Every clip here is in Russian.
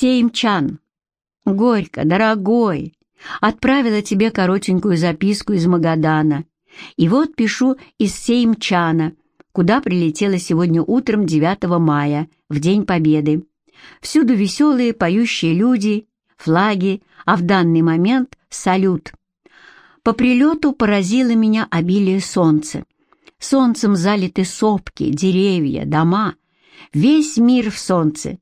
Сеймчан, горько, дорогой, отправила тебе коротенькую записку из Магадана. И вот пишу из Сеймчана, куда прилетела сегодня утром 9 мая, в День Победы. Всюду веселые поющие люди, флаги, а в данный момент салют. По прилету поразило меня обилие солнца. Солнцем залиты сопки, деревья, дома. Весь мир в солнце.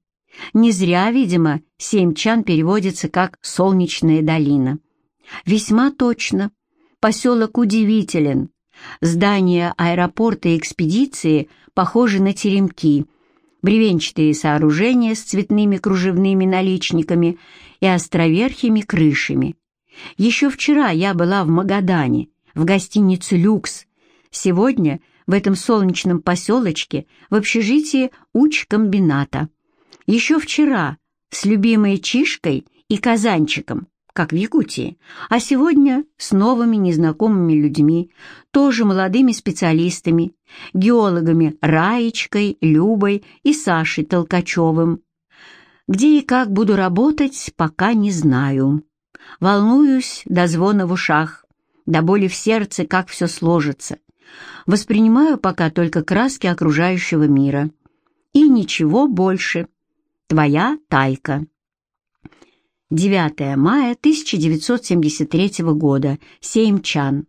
Не зря, видимо, Семчан переводится как «солнечная долина». Весьма точно. Поселок удивителен. Здания аэропорта и экспедиции похожи на теремки. Бревенчатые сооружения с цветными кружевными наличниками и островерхими крышами. Еще вчера я была в Магадане, в гостинице «Люкс». Сегодня в этом солнечном поселочке в общежитии учкомбината. Еще вчера с любимой Чишкой и Казанчиком, как в Якутии, а сегодня с новыми незнакомыми людьми, тоже молодыми специалистами, геологами Раечкой, Любой и Сашей Толкачевым. Где и как буду работать, пока не знаю. Волнуюсь до звона в ушах, до боли в сердце, как все сложится. Воспринимаю пока только краски окружающего мира. И ничего больше. Твоя Тайка. 9 мая 1973 года. Сеймчан.